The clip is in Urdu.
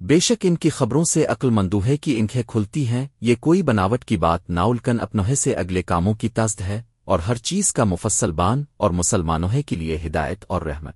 بے شک ان کی خبروں سے عقل مندوہے کی انکھیں کھلتی ہیں، یہ کوئی بناوٹ کی بات ناولکن اپنوہے سے اگلے کاموں کی تزد ہے، اور ہر چیز کا مفصل بان اور مسلمانوں کے لیے ہدایت اور رحمت۔